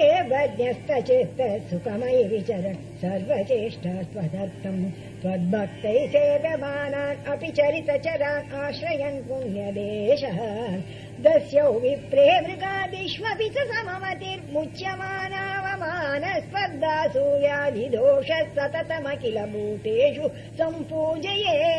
एव ज्ञस्त विचर सुखमयि विचरन् सर्वचेष्ट त्वद्भक्तै सेव्यमानान् अपि चरितचरान् आश्रयन् पुण्यदेशः। दस्यौ विप्रे मृगादिष्वपि च सममतिर्मुच्यमानावमान स्पर्धा सूर्याधिदोष सततम सम्पूजये